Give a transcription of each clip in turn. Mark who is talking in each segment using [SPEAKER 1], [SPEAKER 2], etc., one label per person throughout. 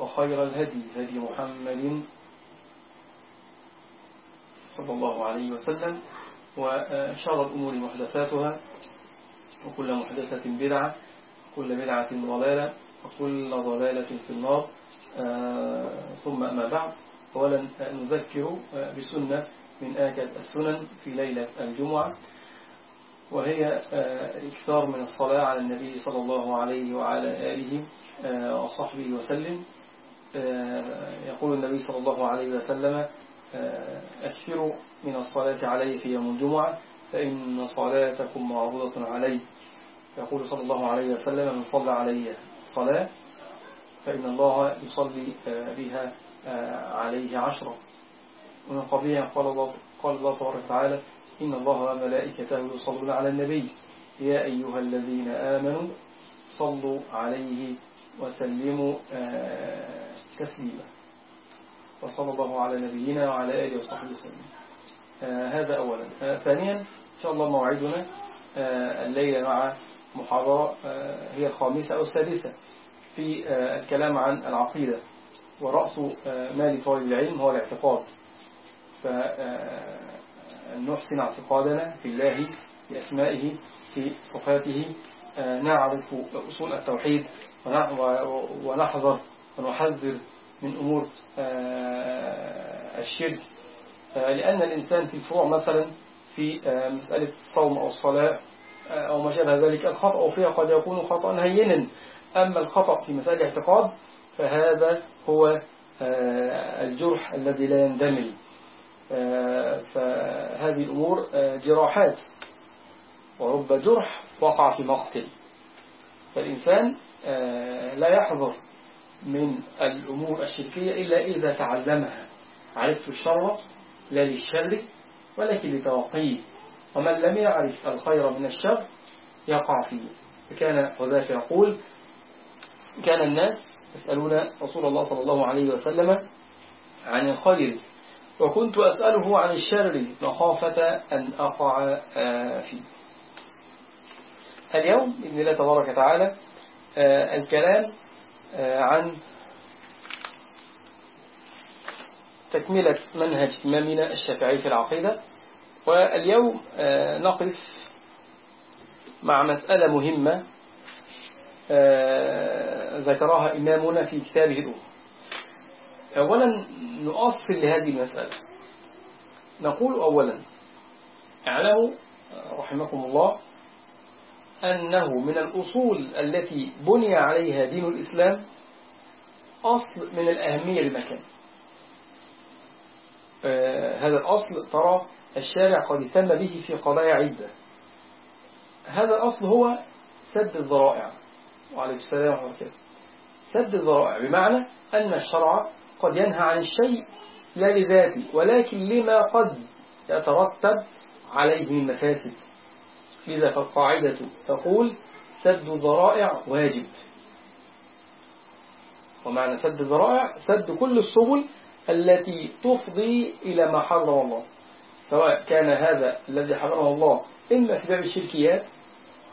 [SPEAKER 1] وخير الهدي هدي محمد صلى الله عليه وسلم وشر الأمور محدثاتها وكل محدثة بدعة وكل بدعة ضلالة وكل ضلالة في النار. ثم أما بعد أولا نذكر بسنة من آكد السنن في ليلة الجمعة وهي إكثار من الصلاة على النبي صلى الله عليه وعلى آله وصحبه وسلم. يقول النبي صلى الله عليه وسلم أكثروا من الصلاة عليه في يوم الجمعة فإن صلاتكم معروضة عليه يقول صلى الله عليه وسلم من صلى علي صلاة فإن الله يصلي بها عليه عشرة. ومن قبلها قال الله, قال الله تبارك وتعالى إن الله وملائكته يصلون على النبي. يا أيها الذين آمنوا صلوا عليه وسلموا تسليما. وصلى الله على نبينا وعلى آله وصحبه وسلم. هذا أولا. ثانيا إن شاء الله موعدنا الليلة مع محاضرة هي الخامسة أو السادسة في الكلام عن العقيدة. ورأس مال طالب العلم هو الاعتقاد. فنحسن اعتقادنا في الله في أسمائه في صفاته. نعرف أصول التوحيد ونحذر ونحذر من أمور الشرك. لأن الإنسان في الفروع مثلا في مسألة الصوم أو الصلاة أو ما شابه ذلك الخطأ فيها قد يكون خطأ هينا. أما الخطأ في مسائل الاعتقاد فهذا هو الجرح الذي لا يندمل. فهذه الأمور جراحات. ورب جرح وقع في مقتل. فالإنسان لا يحذر من الأمور الشركية إلا إذا تعلمها. عرفت الشر لا للشر ولكن لتوقيه. ومن لم يعرف الخير من الشر يقع فيه. فكان حذافة يقول كان الناس يسألون رسول الله صلى الله عليه وسلم عن الخير. وكنت أسأله عن الشر مخافة أن أقع فيه. اليوم بإذن الله تبارك وتعالى الكلام عن تكملة منهج إمامنا الشافعي في العقيدة. واليوم نقف مع مسألة مهمة ذكرها إمامنا في كتابه الأول أولا نؤصل لهذه المسألة. نقول أولا اعلموا رحمكم الله أنه من الأصول التي بني عليها دين الإسلام أصل من الأهمية للمكان هذا الأصل ترى الشارع قد اهتم به في قضايا عدة. هذا الأصل هو سد الذرائع. وعليه السلام الله. سد الذرائع بمعنى أن الشرع قد ينهى عن الشيء لا لذاته ولكن لما قد يترتب عليه من مفاسد. لذا فالقاعدة تقول سد الذرائع واجب. ومعنى سد الذرائع سد كل السبل التي تفضي إلى ما حرم الله. سواء كان هذا الذي حرمه الله إما في باب الشركيات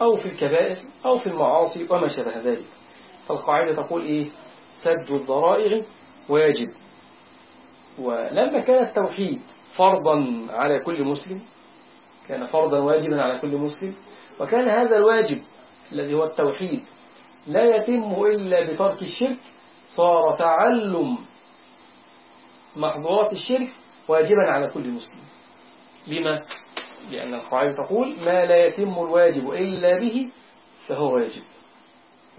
[SPEAKER 1] أو في الكبائر أو في المعاصي وما شابه ذلك. فالقاعدة تقول إيه؟ سد الذرائع واجب. ولما كان التوحيد فرضا على كل مسلم كان فرضا واجبا على كل مسلم وكان هذا الواجب الذي هو التوحيد لا يتم إلا بترك الشرك صار تعلم محظورات الشرك واجبا على كل مسلم لما؟ لأن القاعدة تقول ما لا يتم الواجب إلا به فهو واجب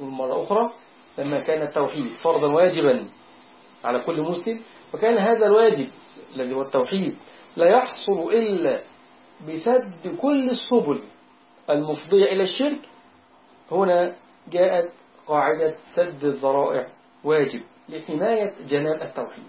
[SPEAKER 1] والمرة أخرى لما كان التوحيد فرضا واجبا على كل مسلم وكان هذا الواجب الذي هو التوحيد لا يحصل إلا بسد كل السبل المفضية إلى الشرك هنا جاءت قاعدة سد الذرائع واجب لحماية جناب التوحيد.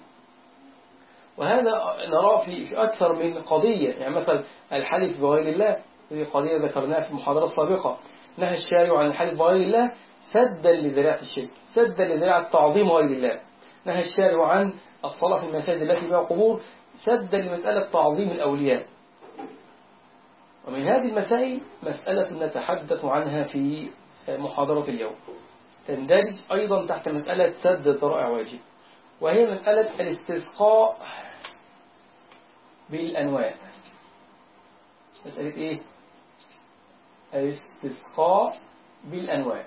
[SPEAKER 1] وهذا نراه في أكثر من قضية يعني مثلا الحلف بغير الله هذه قضية ذكرناها في المحاضرة السابقة نهى الشارع عن الحلف بغير الله سدا لذراع الشرك سدا لذراع التعظيم غير الله. نهى الشارع عن الصلاة في المساجد التي بها قبور سدا لمسألة تعظيم الأولياء. ومن هذه المسائل مسألة نتحدث عنها في محاضرة اليوم. تندرج أيضا تحت مسألة سد الذرائع واجب وهي مسألة الاستسقاء بالأنواع مسألة إيه؟ الاستسقاء بالأنواع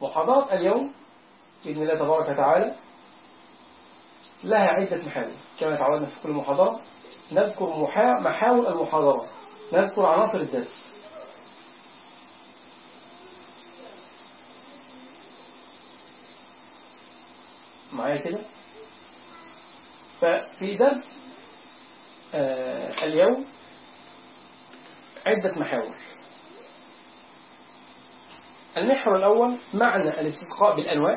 [SPEAKER 1] محاضرة اليوم بإذن الله تبارك وتعالى لها عدة محاور. كما تعودنا في كل محاضرة نذكر محاور المحاضرة. نذكر عناصر الدرس معايا كده؟ ففي درس آه اليوم عدة محاور. المحور الأول معنى الاستسقاء بالأنواع.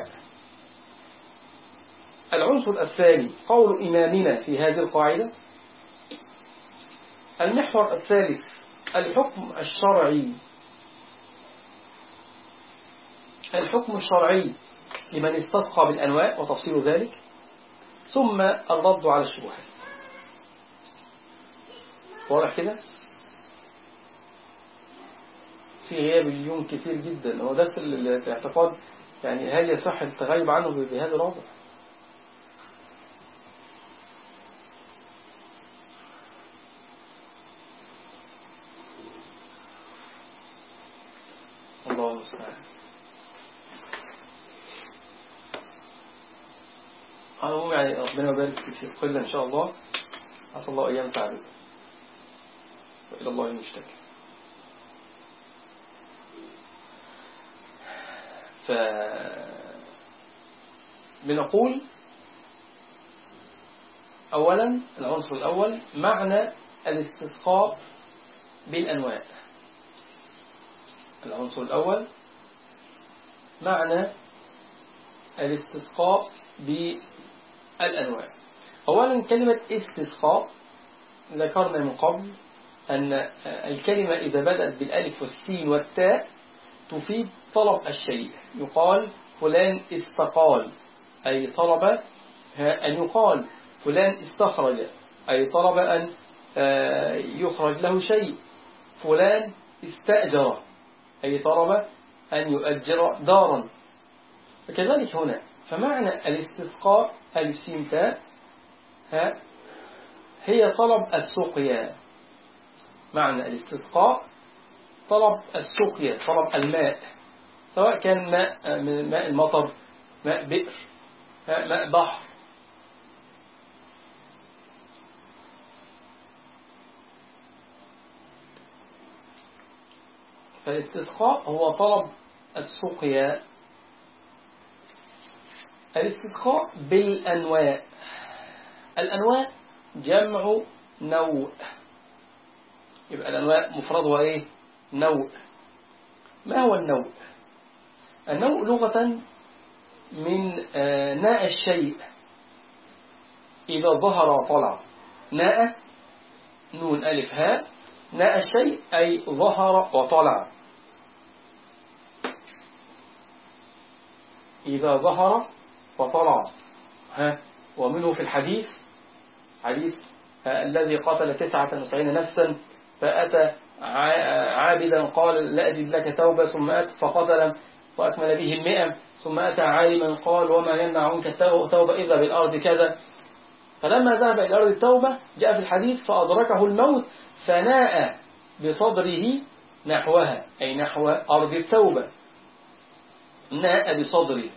[SPEAKER 1] العنصر الثاني قول إمامنا في هذه القاعدة المحور الثالث الحكم الشرعي. الحكم الشرعي لمن استسقى بالأنواع وتفصيل ذلك ثم الرد على الشبهات. واضح كده؟ في غياب اليوم كتير جدا. هو درس الاعتقاد؟ يعني هل يصح التغيب عنه بهذا الوضع؟ المستعان أنا يعني ربنا يبارك في قلة إن شاء الله. عسى الله أيام تعبد وإلى الله المشتكى. ف بنقول أولا العنصر الأول معنى الاستسقاء بالأنواع. العنصر الأول معنى الاستسقاء بالأنواع أولا كلمة استسقاء ذكرنا من قبل أن الكلمة إذا بدأت بالألف والسين والتاء تفيد طلب الشيء يقال فلان استقال أي طلب أن يقال. فلان استخرج أي طلب أن يخرج له شيء. فلان استأجر أي طلب أن يؤجر دارا فكذلك هنا فمعنى الاستسقاء الاستمتاع هي طلب السقيا. معنى الاستسقاء طلب السقيا طلب الماء سواء كان ماء من ماء المطر ماء بئر ماء بحر. فالاستسقاء هو طلب السقيا. الاستسقاء بالأنواع الأنواع جمع نوع. يبقى الأنواع مفردها إيه؟ نوع. ما هو النوع؟ النوع لغة من ناء الشيء. إذا ظهر وطلع ناء نون ألف هاء. ناء الشيء أي ظهر وطلع. إذا ظهر وطلع ها؟ ومنه في الحديث حديث الذي قتل تسعة وتسعين نفسا فأتى عابدا قال لا أجد لك توبة. ثم أتى فقتل وأكمل به المئة. ثم أتى عالما قال وما يمنع عنك التوبة إذا بالأرض كذا. فلما ذهب إلى أرض التوبة جاء في الحديث فأدركه الموت فناء بصدره نحوها أي نحو أرض التوبة. ناء بصدره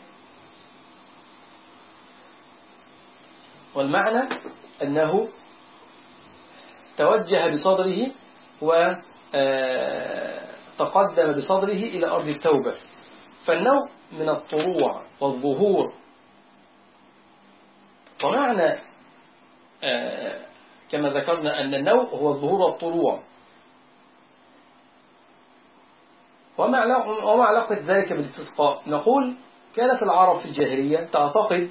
[SPEAKER 1] والمعنى أنه توجه بصدره وتقدم بصدره إلى أرض التوبة. فالنوع من الطروع والظهور. ومعنى كما ذكرنا أن النوع هو الظهور والطروع. وما علاقة ذلك بالاستسقاء. نقول كانت العرب في الجاهلية تعتقد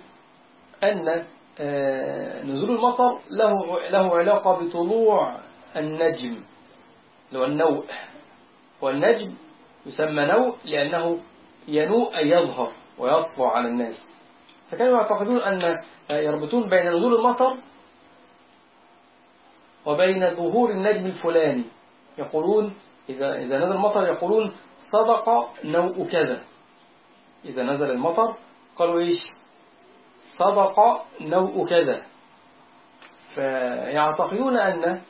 [SPEAKER 1] أن آه، نزول المطر له له علاقة بطلوع النجم هو النوء. والنجم يسمى نوء لأنه ينوء أن يظهر ويطلع على الناس. فكانوا يعتقدون أن يربطون بين نزول المطر وبين ظهور النجم الفلاني. يقولون إذا إذا نزل المطر يقولون صدق نوء كذا. إذا نزل المطر قالوا إيش؟ صدق نوء كذا. فيعتقدون أن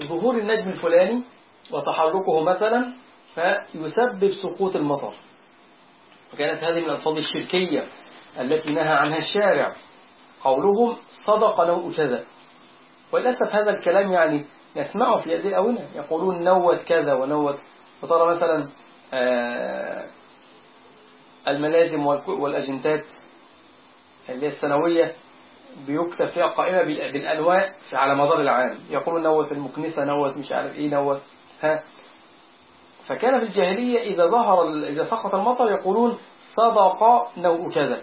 [SPEAKER 1] ظهور النجم الفلاني وتحركه مثلا فيسبب سقوط المطر. وكانت هذه من الألفاظ الشركية التي نهى عنها الشارع. قولهم صدق نوء كذا. وللأسف هذا الكلام يعني نسمعه في هذه الأونة. يقولون نوت كذا ونوت. وترى مثلا آه، الملازم والأجنتات اللي هي السنوية بيكتب فيها قائمة بالأنواع على مدار العام. يقولون نوت المكنسة نوت مش عارف إيه نوت ها. فكان في الجاهلية إذا ظهر إذا سقط المطر يقولون صدق نوء كذا.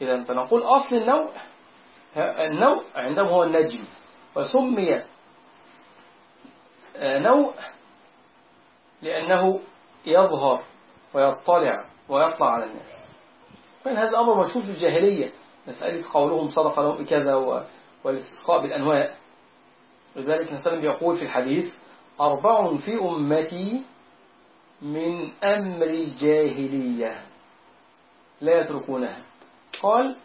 [SPEAKER 1] إذا فنقول أصل النوء النوء عندهم هو النجم وسمي آه، نوء لأنه يظهر ويطلع ويطلع على الناس. كان هذا أمر مشهور في الجاهلية مسألة قولهم صدق نوء كذا والاستسقاء بالأنواع. لذلك نسلم يقول في الحديث أربع في أمتي من أمر الجاهلية لا يتركونها. قال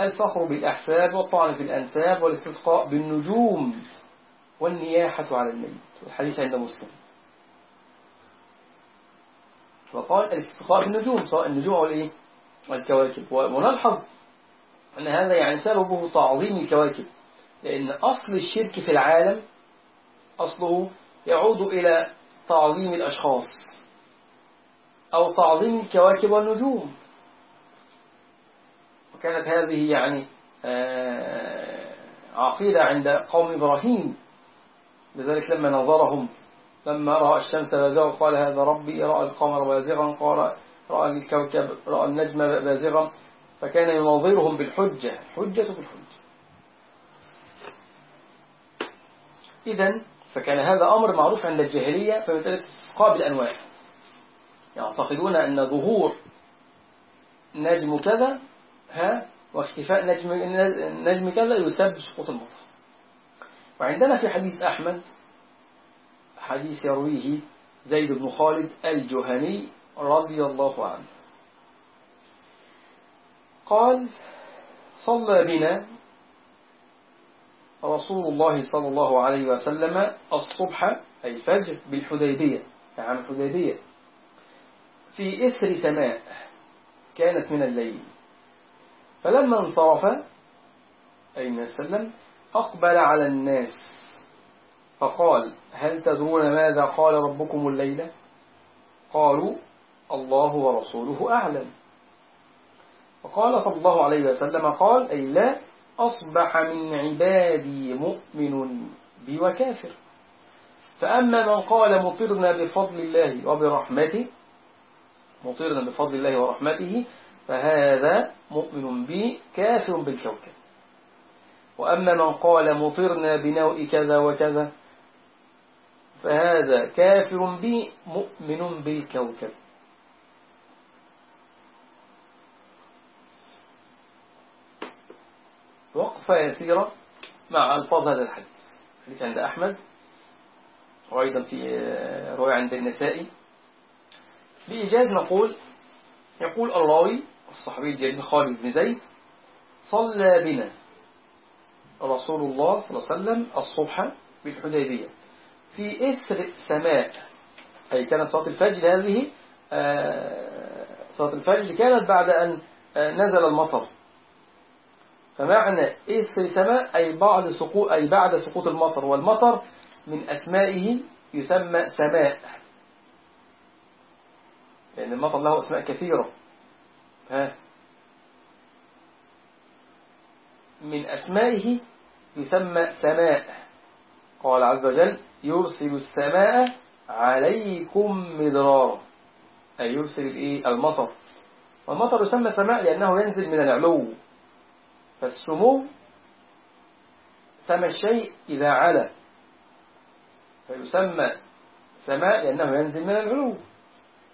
[SPEAKER 1] الفخر بالأحساب والطعن في الأنساب والاستسقاء بالنجوم والنياحة على الميت. الحديث عند مسلم. وقال الاستسقاء بالنجوم سواء النجوم أو الإيه؟ والكواكب ونلحظ أن هذا يعني سببه تعظيم الكواكب. لأن أصل الشرك في العالم أصله يعود إلى تعظيم الأشخاص أو تعظيم الكواكب والنجوم. وكانت هذه يعني آه، عقيدة عند قوم إبراهيم. لذلك لما نظرهم لما رأى الشمس بازغا قال هذا ربي رأى القمر بازغا قال رأى الكوكب رأى النجم بازغا. فكان يناظرهم بالحجة حجة بالحجة. إذا فكان هذا أمر معروف عند الجاهلية فمثلة استسقاء بالأنواع. يعتقدون أن ظهور نجم كذا ها واختفاء نجم, نجم كذا يسبب سقوط المطر. وعندنا في حديث أحمد حديث يرويه زيد بن خالد الجهني رضي الله عنه. قال صلى بنا رسول الله صلى الله عليه وسلم الصبح أي الفجر بالحديبية. عام الحديبية. في إثر سماء كانت من الليل. فلما انصرف أي النبي صلى الله عليه وسلم أقبل على الناس. فقال هل تدرون ماذا قال ربكم الليلة قالوا الله ورسوله أعلم. وقال صلى الله عليه وسلم قال أي لا أصبح من عبادي مؤمن بي وكافر. فأما من قال مطرنا بفضل الله وبرحمته مطرنا بفضل الله ورحمته فهذا مؤمن بي كافر بالكوكب. وأما من قال مطرنا بنوء كذا وكذا فهذا كافر بي مؤمن بالكوكب. وقفة يسيرة مع ألفاظ هذا الحديث. حديث عند أحمد وأيضا في رواية عند النسائي. بإيجاز نقول يقول الراوي الصحابي الجليل خالد بن زيد صلى بنا. رسول الله صلى الله عليه وسلم الصبح بالحديبية. في إثر سماء أي كانت صلاة الفجر هذه آه، صلاة الفجر كانت بعد أن آه، نزل المطر. فمعنى إثر السماء أي بعد سقوط أي بعد سقوط المطر. والمطر من أسمائه يسمى سماء. لأن المطر له أسماء كثيرة. ها. من أسمائه يسمى سماء. قال عز وجل يرسل السماء عليكم مدرارا. أي يرسل الإيه؟ المطر. والمطر يسمى سماء لأنه ينزل من العلو. فالسمو سمى الشيء إذا علا. فيسمى سماء لأنه ينزل من العلو.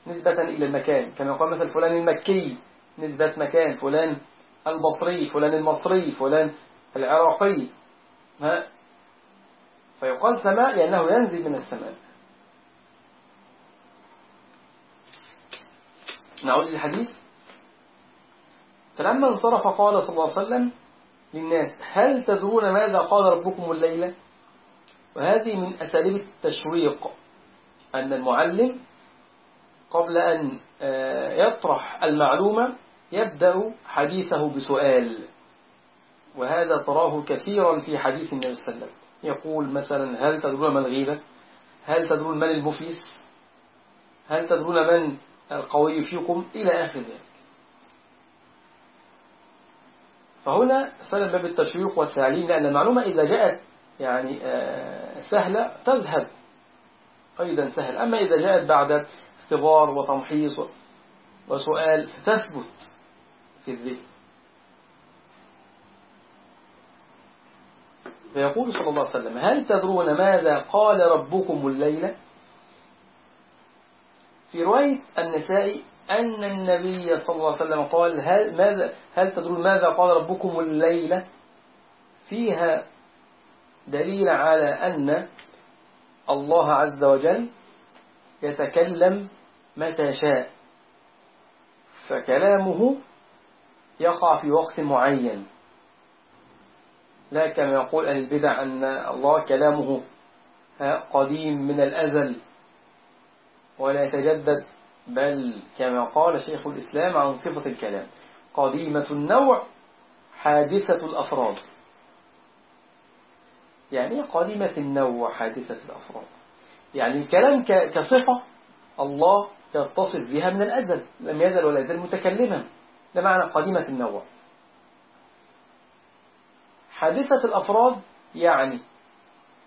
[SPEAKER 1] نسبة إلى المكان. كما يقول مثلا فلان المكي. نسبة مكان فلان البصري فلان المصري فلان العراقي. ها؟ فيقال سماء لأنه ينزل من السماء. نعود للحديث فلما انصرف قال صلى الله عليه وسلم للناس هل تدرون ماذا قال ربكم الليلة؟ وهذه من أساليب التشويق أن المعلم قبل أن آه، يطرح المعلومة يبدأ حديثه بسؤال وهذا تراه كثيرا في حديث النبي صلى الله عليه وسلم. يقول مثلا هل تدرون من الغيبة هل تدرون من المفلس؟ هل تدرون من القوي فيكم؟ إلى آخر ذلك. فهنا استخدم باب التشويق والتعليم لأن المعلومة إذا جاءت يعني آه، سهلة تذهب. أيضا سهل. أما إذا جاءت بعد اختبار وتمحيص وسؤال فتثبت. في الذهن فيقول صلى الله عليه وسلم هل تدرون ماذا قال ربكم الليلة في رواية النساء أن النبي صلى الله عليه وسلم قال هل, ماذا هل تدرون ماذا قال ربكم الليلة فيها دليل على أن الله عز وجل يتكلم متى شاء فكلامه يقع في وقت معين. لا كما يقول أهل البدع أن الله كلامه قديم من الأزل ولا يتجدد بل كما قال شيخ الإسلام عن صفة الكلام قديمة النوع حادثة الأفراد. يعني قديمة النوع حادثة الأفراد؟ يعني الكلام كصفة الله يتصف بها من الأزل لم يزل ولا يزل متكلما. ده معنى قديمة النوع. حادثة الأفراد يعني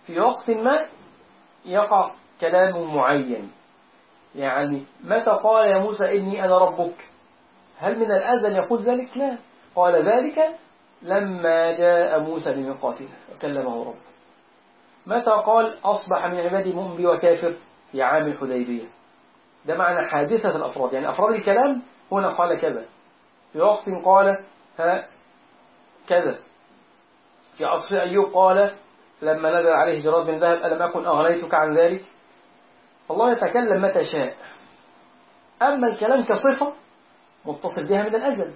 [SPEAKER 1] في وقت ما يقع كلام معين. يعني متى قال يا موسى إني أنا ربك؟ هل من الأزل يقول ذلك؟ لا. قال ذلك لما جاء موسى لميقاتنا وكلمه رب متى قال أصبح من عبادي مؤمن وكافر؟ في عام الحديبية. ده معنى حادثة الأفراد. يعني أفراد الكلام هنا قال كذا. في وقت قال ها كذا. في عصر أيوب قال لما نزل عليه جراد بن ذهب ألم أكن أغنيتك عن ذلك؟ الله يتكلم متى شاء. أما الكلام كصفة متصل بها من الأزل.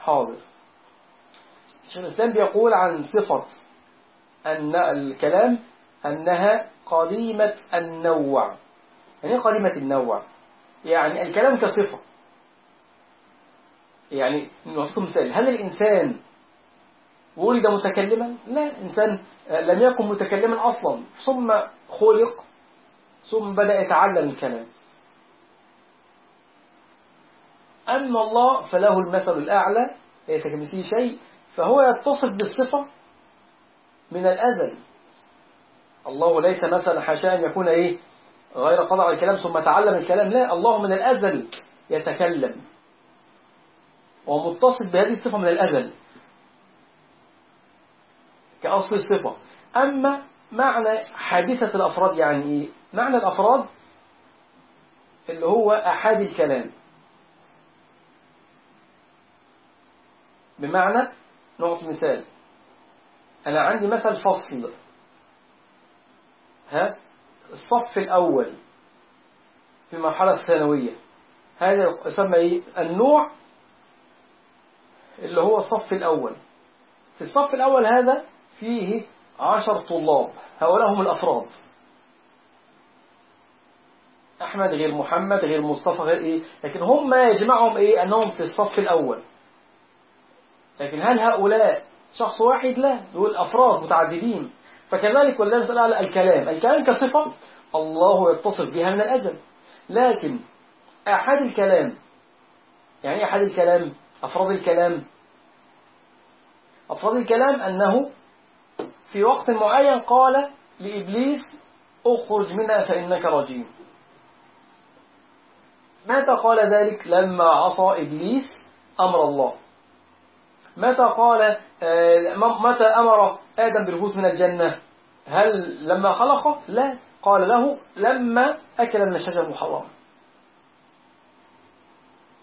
[SPEAKER 1] حاضر. الشيخ الإسلام بيقول عن صفة أن الكلام أنها قديمة النوع. يعني قديمة النوع؟ يعني الكلام كصفة. يعني نعطيكم مثال. هل الإنسان ولد متكلما؟ لا إنسان لم يكن متكلما أصلا. ثم خلق ثم بدأ يتعلم الكلام. أما الله فله المثل الأعلى ليس كمثله شيء فهو يتصف بالصفة من الأزل. الله ليس مثلا حاشا أن يكون إيه؟ غير على الكلام ثم تعلم الكلام. لا الله من الأزل يتكلم. ومتصف بهذه الصفة من الأزل. كأصل الصفة. أما معنى حادثة الأفراد يعني إيه؟ معنى الأفراد اللي هو أحد الكلام. بمعنى نعطي مثال. أنا عندي مثل فصل. ها؟ الصف الأول في المرحلة الثانوية. هذا يسمى إيه؟ النوع اللي هو الصف الأول. في الصف الأول هذا فيه عشر طلاب. هؤلاء هم الأفراد. أحمد غير محمد غير مصطفى غير إيه؟ لكن هم يجمعهم إيه؟ أنهم في الصف الأول. لكن هل هؤلاء شخص واحد؟ لا. دول أفراد متعددين. فكذلك والذي سأل على الكلام. الكلام كصفة الله يتصف بها من الأزل لكن أحد الكلام يعني أحد الكلام أفراد الكلام أفراد الكلام أنه في وقت معين قال لإبليس اخرج منها فإنك رجيم. متى قال ذلك؟ لما عصى إبليس أمر الله. متى قال آه، متى أمر آدم بالهوت من الجنة. هل لما خلقه؟ لا. قال له لما أكل من الشجر المحرمة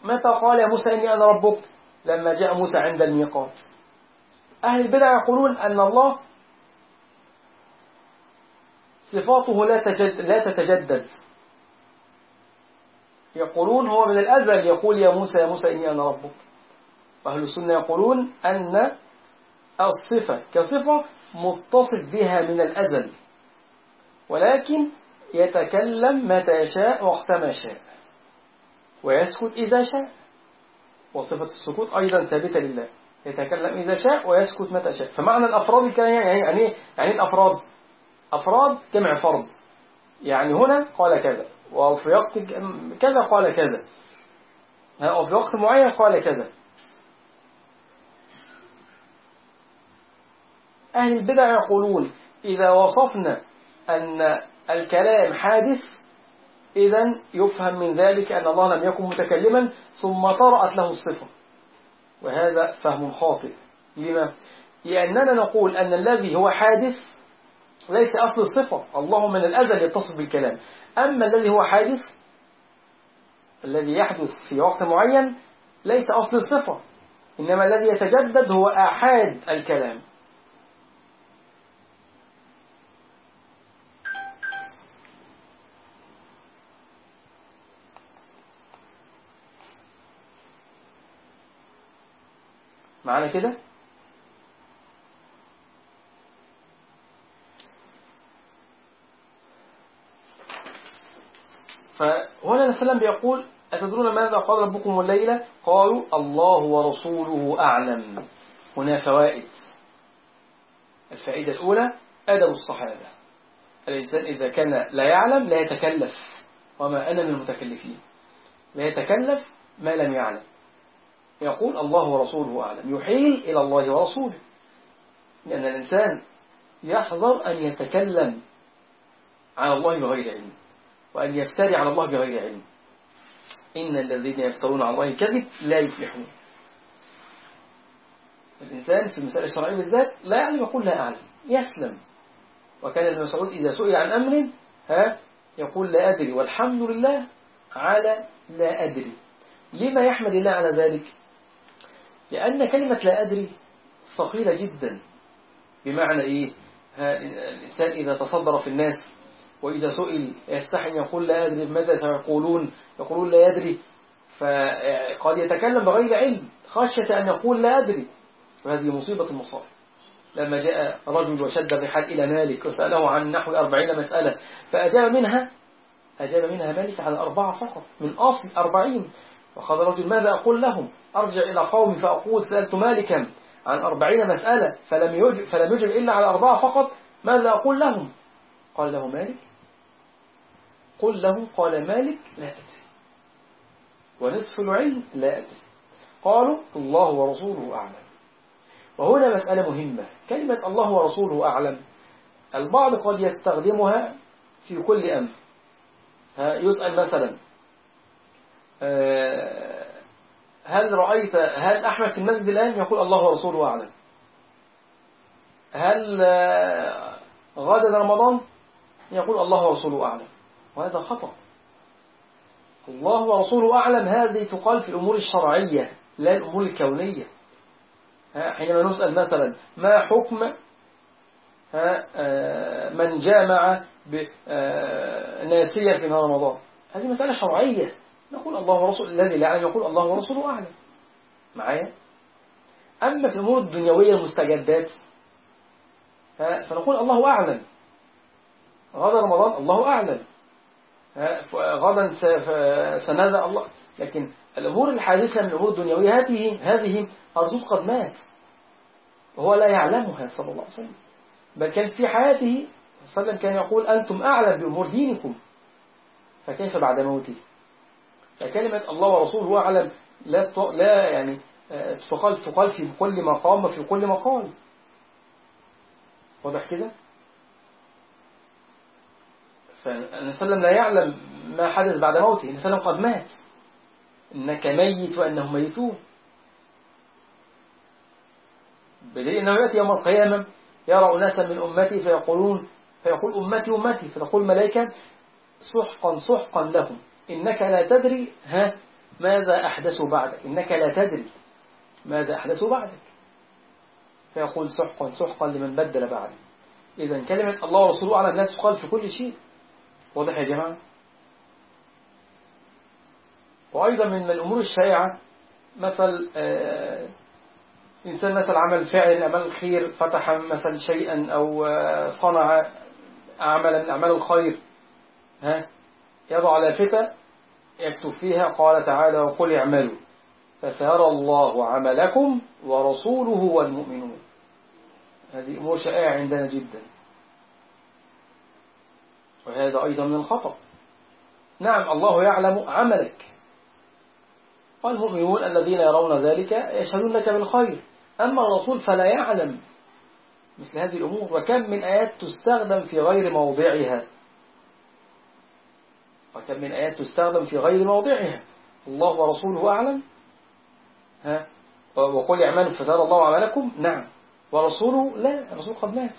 [SPEAKER 1] متى قال يا موسى إني أنا ربك؟ لما جاء موسى عند الميقات. أهل البدع يقولون أن الله صفاته لا, تجد لا تتجدد. يقولون هو من الأزل يقول يا موسى يا موسى إني أنا ربك. وأهل السنة يقولون أن الصفة كصفة متصف بها من الأزل ولكن يتكلم متى يشاء وقتما شاء ويسكت إذا شاء وصفة السكوت أيضا ثابتة لله يتكلم إذا شاء ويسكت متى شاء. فمعنى الأفراد الكلام يعني يعني يعني الأفراد أفراد جمع فرد يعني هنا قال كذا وفي وقت كذا قال كذا أو في وقت معين قال كذا. أهل البدع يقولون إذا وصفنا أن الكلام حادث إذا يفهم من ذلك أن الله لم يكن متكلما ثم طرأت له الصفة. وهذا فهم خاطئ. لما؟ لأننا نقول أن الذي هو حادث ليس أصل الصفة. الله من الأزل يتصف بالكلام. أما الذي هو حادث الذي يحدث في وقت معين ليس أصل الصفة. إنما الذي يتجدد هو أحاد الكلام. معانا كده. فهنا السلام بيقول أتدرون ماذا قال ربكم الليلة؟ قالوا الله ورسوله أعلم. هنا فوائد. الفائدة الأولى أدب الصحابة. الإنسان إذا كان لا يعلم لا يتكلف وما أنا من المتكلفين. لا يتكلف ما لم يعلم. يقول الله ورسوله أعلم. يحيل إلى الله ورسوله. لأن الإنسان يحذر أن يتكلم على الله بغير علم وأن يفتري على الله بغير علم. إن الذين يفترون على الله الكذب لا يفلحون. الإنسان في المسائل الشرعية بالذات لا يعلم يقول لا أعلم يسلم. وكان ابن مسعود إذا سئل عن أمر ها يقول لا أدري والحمد لله على لا أدري. لما يحمد الله على ذلك؟ لأن كلمة لا أدري ثقيلة جدا. بمعنى إيه؟ الإنسان إذا تصدر في الناس وإذا سئل يستحي يقول لا أدري ماذا سيقولون. يقولون لا يدري فقد يتكلم بغير علم خشية أن يقول لا أدري. وهذه مصيبة المصائب. لما جاء رجل وشد الرحال إلى مالك وسأله عن نحو أربعين مسألة فأجاب منها أجاب منها مالك على أربعة فقط من أصل أربعين. وقال رجل ماذا أقول لهم؟ أرجع إلى قومي فأقول سألت مالكا عن أربعين مسألة فلم يجب, فلم يجب إلا على أربعة فقط ماذا أقول لهم؟ قال له مالك؟ قل له قال مالك لا أدري. ونصف العلم لا أدري. قالوا الله ورسوله أعلم. وهنا مسألة مهمة. كلمة الله ورسوله أعلم البعض قد يستخدمها في كل أمر. يسأل مثلا هل رأيت هل أحمد في المسجد الآن يقول الله ورسوله أعلم؟ هل آه، غدا رمضان يقول الله ورسوله أعلم؟ وهذا خطأ. الله ورسوله أعلم هذه تقال في الأمور الشرعية لا الأمور الكونية. حينما نسأل مثلا ما حكم آه، من جامع ناسيا في رمضان؟ هذه مسألة شرعية. نقول الله ورسوله الذي لا يعلم يقول الله ورسوله أعلم. معايا؟ أما في الأمور الدنيوية المستجدات فنقول الله أعلم. غدا رمضان الله أعلم. غدا سنذا الله. لكن الأمور الحادثة من الأمور الدنيوية هذه هذه الرسول قد مات. وهو لا يعلمها صلى الله عليه وسلم. بل كان في حياته صلى الله عليه وسلم كان يقول أنتم أعلم بأمور دينكم. فكيف بعد موته؟ فكلمة الله ورسوله أعلم لا لا يعني آه، تقال تقال في كل مقام وفي كل مقام واضح كده؟ فالنبي صلى لا يعلم ما حدث بعد موته. النبي صلى قد مات. إنك ميت وأنهم ميتون. بدليل أنه يأتي يوم القيامة يرى أناسا من أمتي فيقولون فيقول أمتي أمتي فتقول الملائكة سحقا سحقا لهم. إنك لا تدري ها ماذا أحدثوا بعدك. إنك لا تدري ماذا أحدثوا بعدك. فيقول سحقا سحقا لمن بدل بعدك إذا كلمة الله ورسوله على الناس تقال في كل شيء. واضح يا جماعة؟ وأيضا من الأمور الشائعة مثل آه، إنسان مثل عمل فعل عمل الخير فتح مثل شيئا أو آه، صنع عملا أعمال الخير ها يضع لافتة يكتب فيها قال تعالى وقل اعملوا فسيرى الله عملكم ورسوله والمؤمنون. هذه أمور شائعة عندنا جدا. وهذا أيضا من الخطأ. نعم الله يعلم عملك. والمؤمنون الذين يرون ذلك يشهدون لك بالخير. أما الرسول فلا يعلم مثل هذه الأمور. وكم من آيات تستخدم في غير موضعها. وكم من آيات تستخدم في غير موضعها. الله ورسوله أعلم. ها؟ وقل اعملوا فترى الله عملكم. نعم. ورسوله لا الرسول قد مات.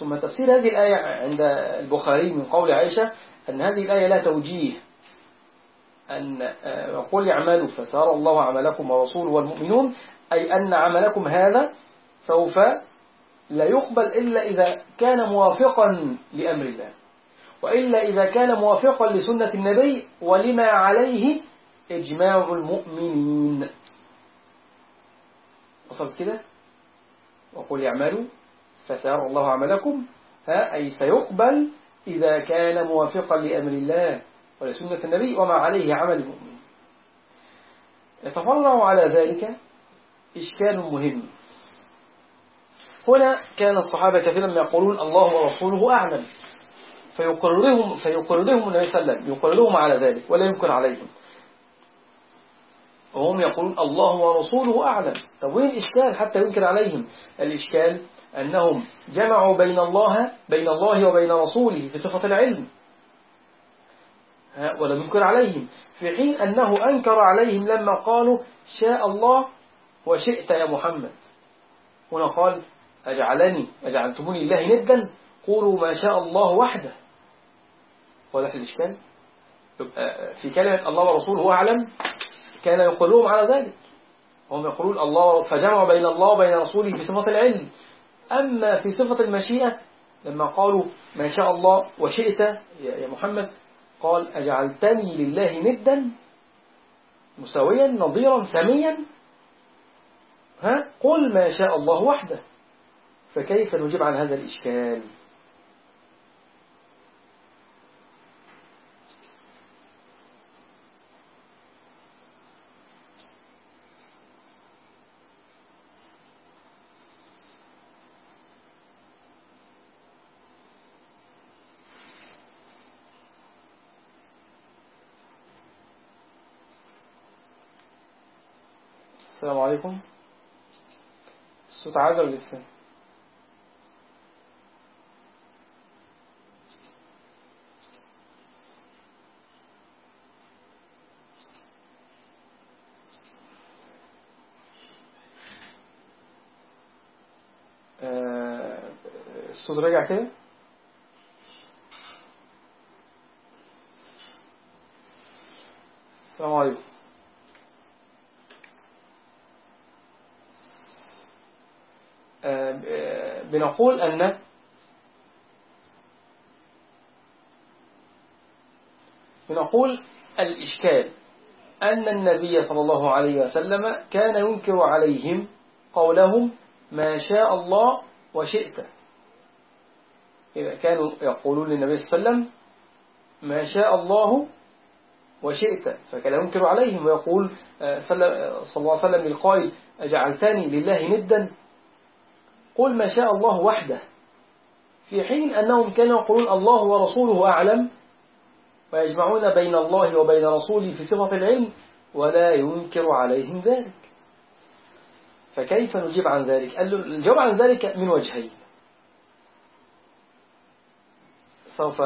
[SPEAKER 1] ثم تفسير هذه الآية عند البخاري من قول عائشة أن هذه الآية لا توجيه. أن وقل اعملوا فسار الله عملكم ورسوله والمؤمنون أي أن عملكم هذا سوف لا يقبل إلا إذا كان موافقا لأمر الله وإلا إذا كان موافقا لسنة النبي ولما عليه إجماع المؤمنين. وصلت كده؟ وقل اعملوا فسيرى الله عملكم. ها أي سيقبل إذا كان موافقا لأمر الله ولسنة النبي وما عليه عمل المؤمن يتفرع على ذلك إشكال مهم. هنا كان الصحابة كثيرا يقولون الله ورسوله أعلم فيقررهم, فيقررهم النبي صلى الله عليه وسلم يقررهم على ذلك ولا ينكر عليهم. وهم يقولون الله ورسوله أعلم. طب وين الإشكال؟ حتى ينكر عليهم. الإشكال أنهم جمعوا بين الله بين الله وبين رسوله في صفة العلم. ولم ينكر عليهم. في حين أنه أنكر عليهم لما قالوا شاء الله وشئت يا محمد. هنا قال أجعلني أجعلتموني الله ندا. قولوا ما شاء الله وحده. واضح الإشكال؟ في كلمة الله ورسوله أعلم. كان يقولون على ذلك. هم يقولون الله فجمعوا بين الله وبين رسوله في صفة العلم. أما في صفة المشيئة لما قالوا ما شاء الله وشئت يا محمد قال أجعلتني لله ندا. مساويا نظيرا سميا. ها؟ قل ما شاء الله وحده. فكيف نجيب عن هذا الإشكال؟ السلام عليكم. الصوت عادة ولا لسه آه، الصوت راجع كده السلام عليكم. بنقول أن بنقول الإشكال أن النبي صلى الله عليه وسلم كان ينكر عليهم قولهم ما شاء الله وشئت. إذا كانوا يقولون للنبي صلى الله عليه وسلم ما شاء الله وشئت فكان ينكر عليهم ويقول آه، صلى الله عليه وسلم للقائل أجعلتني لله ندا؟ قل ما شاء الله وحده. في حين أنهم كانوا يقولون الله ورسوله أعلم ويجمعون بين الله وبين رسوله في صفة العلم ولا ينكر عليهم ذلك. فكيف نجيب عن ذلك؟ قال له الجواب عن ذلك من وجهين. سوف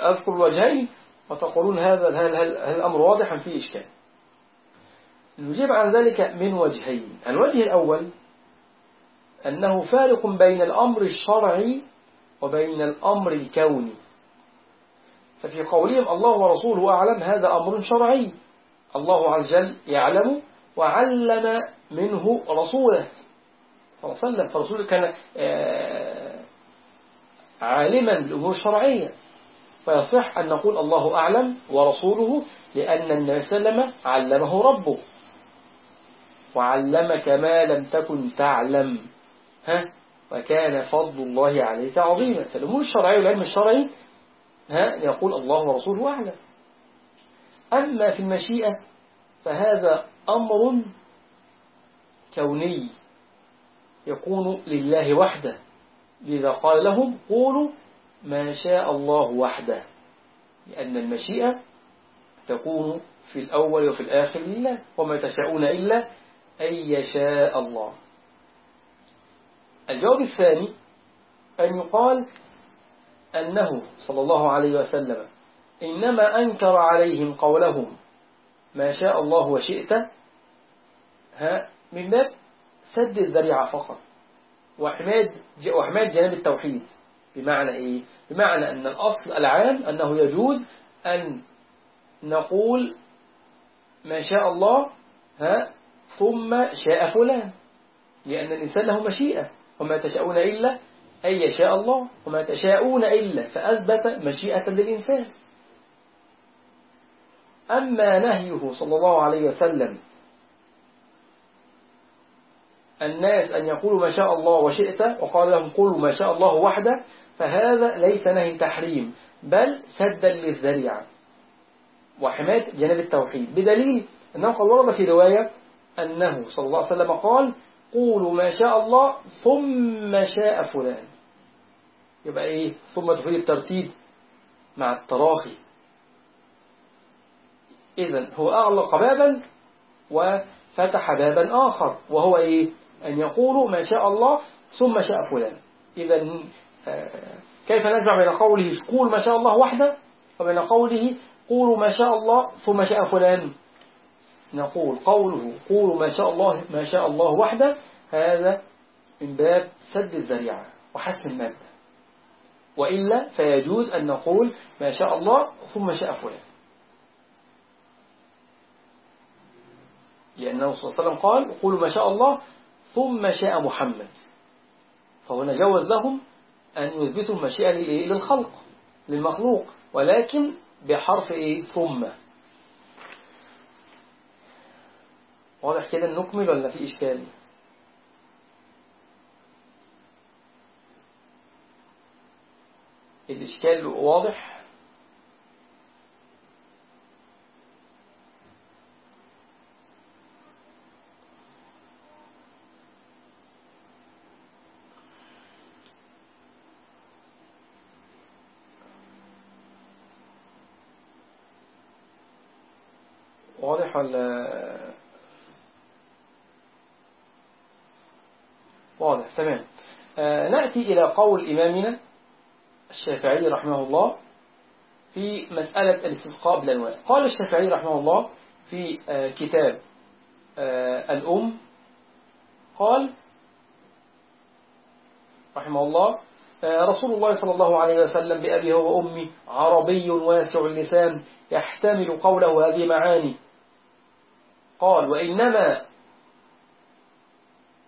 [SPEAKER 1] أذكر الوجهين وتقولون هذا هل, هل, هل الأمر واضح في إشكال. نجيب عن ذلك من وجهين. الوجه الأول أنه فارق بين الأمر الشرعي وبين الأمر الكوني. ففي قولهم الله ورسوله أعلم هذا أمر شرعي. الله عز وجل يعلم وعلم منه رسوله. صلى الله عليه وسلم فرسوله كان آه، عالما بالأمور الشرعية. فيصح أن نقول الله أعلم ورسوله لأن النبي وسلم علمه ربه. وعلمك ما لم تكن تعلم. ها؟ وكان فضل الله عليك عظيما. فالأمور الشرعية والعلم الشرعي ها؟ يقول الله ورسوله أعلم. أما في المشيئة فهذا أمر كوني يكون لله وحده. لذا قال لهم قولوا ما شاء الله وحده لأن المشيئة تكون في الأول وفي الآخر لله وما تشاءون إلا أن يشاء الله. الجواب الثاني أن يقال أنه صلى الله عليه وسلم إنما أنكر عليهم قولهم ما شاء الله وشئت ها من باب سد الذريعة فقط. وحماية وحماية جانب التوحيد. بمعنى إيه؟ بمعنى أن الأصل العام أنه يجوز أن نقول ما شاء الله ها ثم شاء فلان. لأن الإنسان له مشيئة. وما تشاءون إلا أن يشاء الله. وما تشاءون إلا فأثبت مشيئة للإنسان. أما نهيه صلى الله عليه وسلم الناس أن يقولوا ما شاء الله وشئت وقال لهم قولوا ما شاء الله وحده فهذا ليس نهي تحريم بل سدا للذريعة. وحماية جانب التوحيد. بدليل أنه قد ورد في رواية أنه صلى الله عليه وسلم قال قولوا ما شاء الله ثم شاء فلان. يبقى إيه؟ ثم تفيد الترتيب مع التراخي. إذن هو أغلق بابا وفتح بابا آخر وهو إيه؟ أن يقولوا ما شاء الله ثم شاء فلان. إذا كيف نجمع بين قوله قول ما شاء الله وحده وبين قوله قولوا ما شاء الله ثم شاء فلان؟ نقول قوله قولوا ما شاء الله ما شاء الله وحده هذا من باب سد الذريعة وحسن المادة. وإلا فيجوز أن نقول ما شاء الله ثم شاء فلان. لأنه صلى الله عليه وسلم قال قولوا ما شاء الله ثم شاء محمد. فهنا جوز لهم أن يثبتوا المشيئة للخلق للمخلوق ولكن بحرف إيه؟ ثم. واضح كده نكمل ولا في إشكال؟ الإشكال واضح واضح ولا واضح تمام. آه نأتي إلى قول إمامنا الشافعي رحمه الله في مسألة الاستسقاء بالأنواع قال الشافعي رحمه الله في آه كتاب آه الأم قال رحمه الله رسول الله صلى الله عليه وسلم بأبيه وأمي عربي واسع اللسان يحتمل قوله هذه معاني. قال وإنما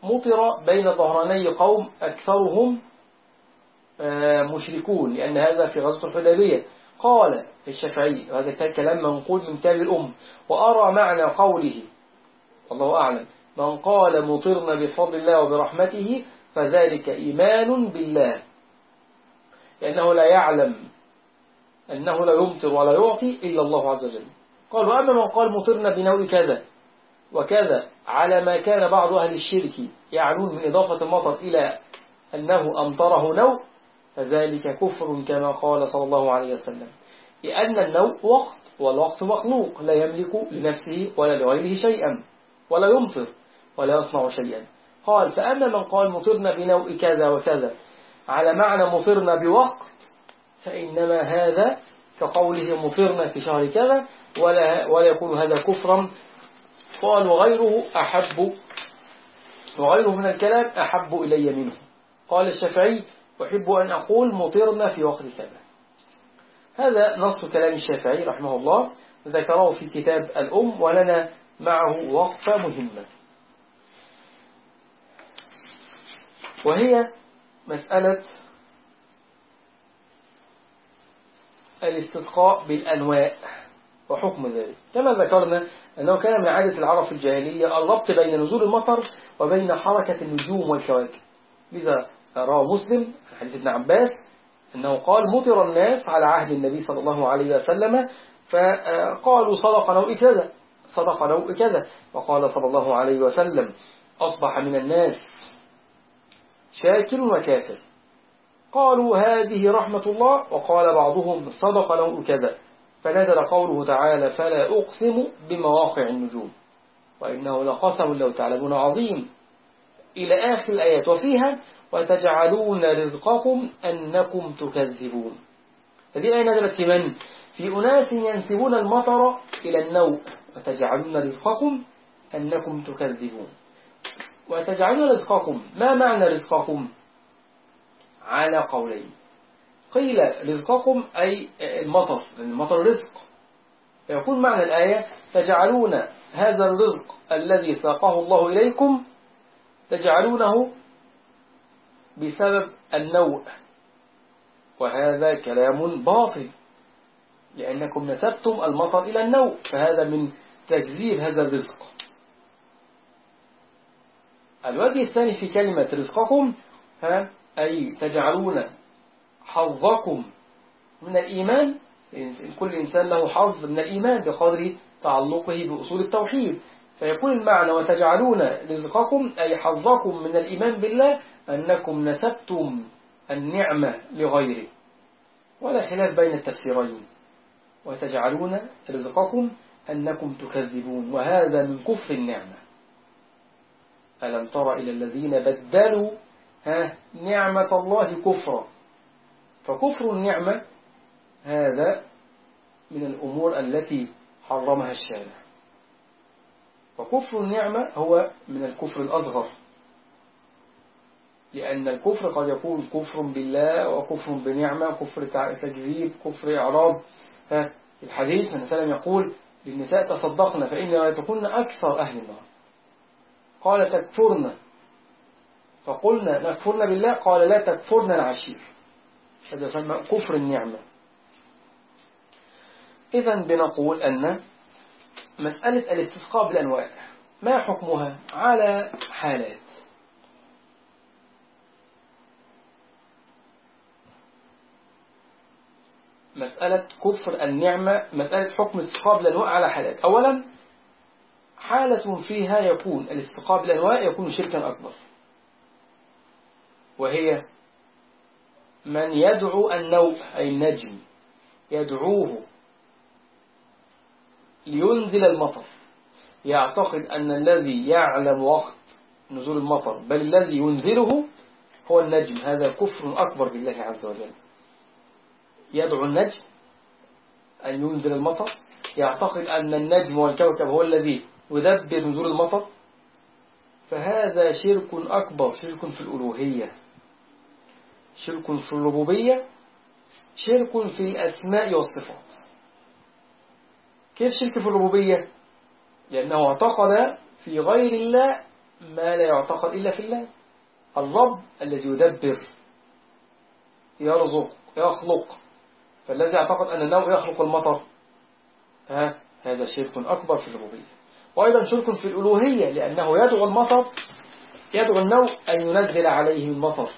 [SPEAKER 1] مطر بين ظهراني قوم أكثرهم آه، مشركون لأن هذا في غزوة الحديبية. قال الشافعي وهذا كلام منقول من كتاب الأم وأرى معنى قوله والله أعلم من قال مطرنا بفضل الله وبرحمته فذلك إيمان بالله. لأنه لا يعلم أنه لا يمطر ولا يعطي إلا الله عز وجل. قال وأما من قال مطرنا بنوع كذا وكذا على ما كان بعض أهل الشرك يعنون من إضافة المطر إلى أنه أمطره نوء فذلك كفر كما قال صلى الله عليه وسلم. لأن النوء وقت والوقت مخلوق لا يملك لنفسه ولا لغيره شيئا ولا يمطر ولا يصنع شيئا. قال فأما من قال مطرنا بنوء كذا وكذا على معنى مطرنا بوقت فإنما هذا كقوله مطرنا في شهر كذا ولا, ولا يكون هذا كفرا قال وغيره أحب وغيره من الكلام أحب إلي منه. قال الشافعي أحب أن أقول مطرنا في وقت كذا هذا نص كلام الشافعي رحمه الله ذكره في كتاب الأم ولنا معه وقفة مهمة. وهي مسألة الاستسقاء بالأنواء. وحكم ذلك. كما ذكرنا أنه كان من عادة العرب في الجاهلية الربط بين نزول المطر وبين حركة النجوم والكواكب. لذا روى مسلم حديث ابن عباس أنه قال مطر الناس على عهد النبي صلى الله عليه وسلم فقالوا صدق نوء كذا صدق نوء كذا وقال صلى الله عليه وسلم أصبح من الناس شاكر وكافر قالوا هذه رحمة الله وقال بعضهم صدق نوء كذا فنزل قوله تعالى فلا أقسم بمواقع النجوم. وإنه لقسم لو تعلمون عظيم. إلى آخر الآيات. وفيها وتجعلون رزقكم أنكم تكذبون. هذه الآية نزلت في من؟ في أناس ينسبون المطر إلى النوء وتجعلون رزقكم أنكم تكذبون. وتجعلون رزقكم. ما معنى رزقكم؟ على قولين. قيل رزقكم أي المطر لأن المطر رزق. فيكون معنى الآية تجعلون هذا الرزق الذي ساقه الله إليكم تجعلونه بسبب النوء وهذا كلام باطل لأنكم نسبتم المطر إلى النوء فهذا من تكذيب هذا الرزق. الوجه الثاني في كلمة رزقكم ها أي تجعلون حظكم من الإيمان. كل إنسان له حظ من الإيمان بقدر تعلقه بأصول التوحيد. فيكون المعنى وتجعلون رزقكم أي حظكم من الإيمان بالله أنكم نسبتم النعمة لغيره. ولا خلاف بين التفسيرين. وتجعلون رزقكم أنكم تكذبون وهذا من كفر النعمة. ألم تر إلى الذين بدلوا؟ ها نعمة الله كفرا. فكفر النعمة هذا من الأمور التي حرمها الشارع. وكفر النعمة هو من الكفر الأصغر. لأن الكفر قد يكون كفر بالله وكفر بنعمة كفر تجذيب كفر إعراض. الحديث من سلم يقول للنساء تصدقن فإن تكون أكثر أهل النار. قال تكفرن. فقلنا نكفرن بالله؟ قال لا تكفرن العشير. هذا يسمى كفر النعمة. إذا بنقول أن مسألة الاستسقاء بالأنواع ما حكمها على حالات؟ مسألة كفر النعمة مسألة حكم الاستسقاء بالأنواع على حالات. أولا حالة فيها يكون الاستسقاء بالأنواع يكون شركا أكبر. وهي من يدعو النوء أي النجم يدعوه لينزل المطر. يعتقد أن الذي يعلم وقت نزول المطر بل الذي ينزله هو النجم. هذا كفر أكبر بالله عز وجل. يدعو النجم أن ينزل المطر. يعتقد أن النجم والكوكب هو الذي يدبر نزول المطر. فهذا شرك أكبر شرك في الألوهية. شرك في الربوبية شرك في الأسماء والصفات. كيف شرك في الربوبية؟ لأنه اعتقد في غير الله ما لا يعتقد إلا في الله. الرب الذي يدبر يرزق يخلق. فالذي اعتقد أن النوء يخلق المطر ها هذا شرك أكبر في الربوبية. وأيضا شرك في الألوهية لأنه يدعو المطر يدعو النوء أن ينزل عليه المطر.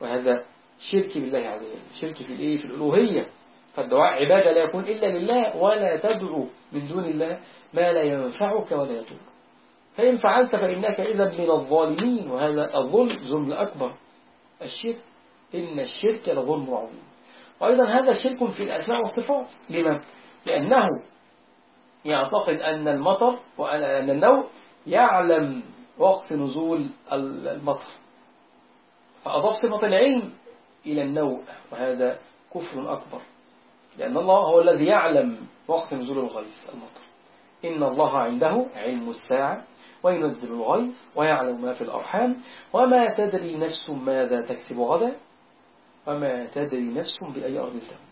[SPEAKER 1] وهذا شرك بالله عز وجل. شرك في الإيه؟ في الألوهية. فالدعاء عبادة لا يكون إلا لله ولا تدعو من دون الله ما لا ينفعك ولا يضرك. فإن فعلت فإنك إذا من الظالمين. وهذا الظلم ظلم أكبر. الشرك. إن الشرك لظلم عظيم. وأيضا هذا شرك في الأسماء والصفات. لما؟ لأنه يعتقد أن المطر وأن النوء يعلم وقت نزول المطر. فأضاف صفة العلم إلى النوء وهذا كفر أكبر. لأن الله هو الذي يعلم وقت نزول الغيث المطر. إن الله عنده علم الساعة وينزل الغيث ويعلم ما في الأرحام. وما تدري نفس ماذا تكسب غدا وما تدري نفس بأي أرض تموت.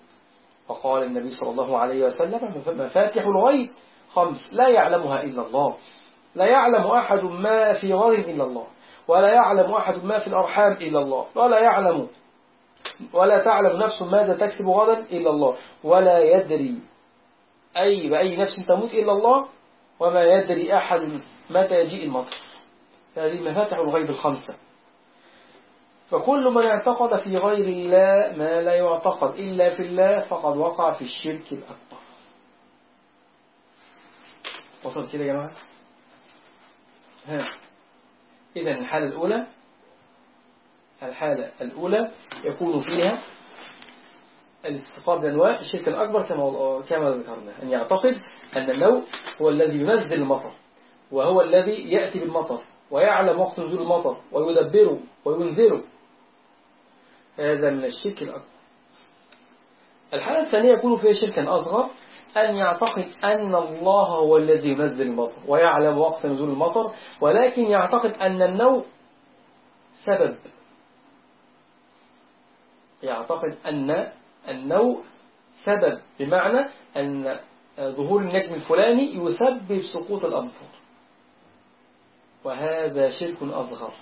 [SPEAKER 1] وقال النبي صلى الله عليه وسلم مفاتح الغيب خمس لا يعلمها إلا الله. لا يعلم أحد ما في غر إلا الله ولا يعلم أحد ما في الأرحام إلا الله ولا يعلم ولا تعلم نفس ماذا تكسب غدا إلا الله ولا يدري أي بأي نفس تموت إلا الله وما يدري أحد متى يجيء المطر. هذه مفاتح الغيب الخمسة. فكل من اعتقد في غير الله ما لا يعتقد إلا في الله فقد وقع في الشرك الأكبر. وصلت كده يا جماعة؟ ها. إذا الحالة الأولى الحالة الأولى يكون فيها الاستقامة بأنواع الشرك الأكبر كما كما ذكرنا أن يعتقد أن النوء هو الذي ينزل المطر وهو الذي يأتي بالمطر ويعلم وقت نزول المطر ويدبره وينزله هذا من الشرك الأكبر. الحالة الثانية يكون فيها شركا أصغر أن يعتقد أن الله هو الذي ينزل المطر ويعلم وقت نزول المطر ولكن يعتقد أن النوء سبب يعتقد أن النوء سبب بمعنى أن ظهور النجم الفلاني يسبب سقوط الأمطار وهذا شرك أصغر